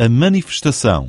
a manifestação.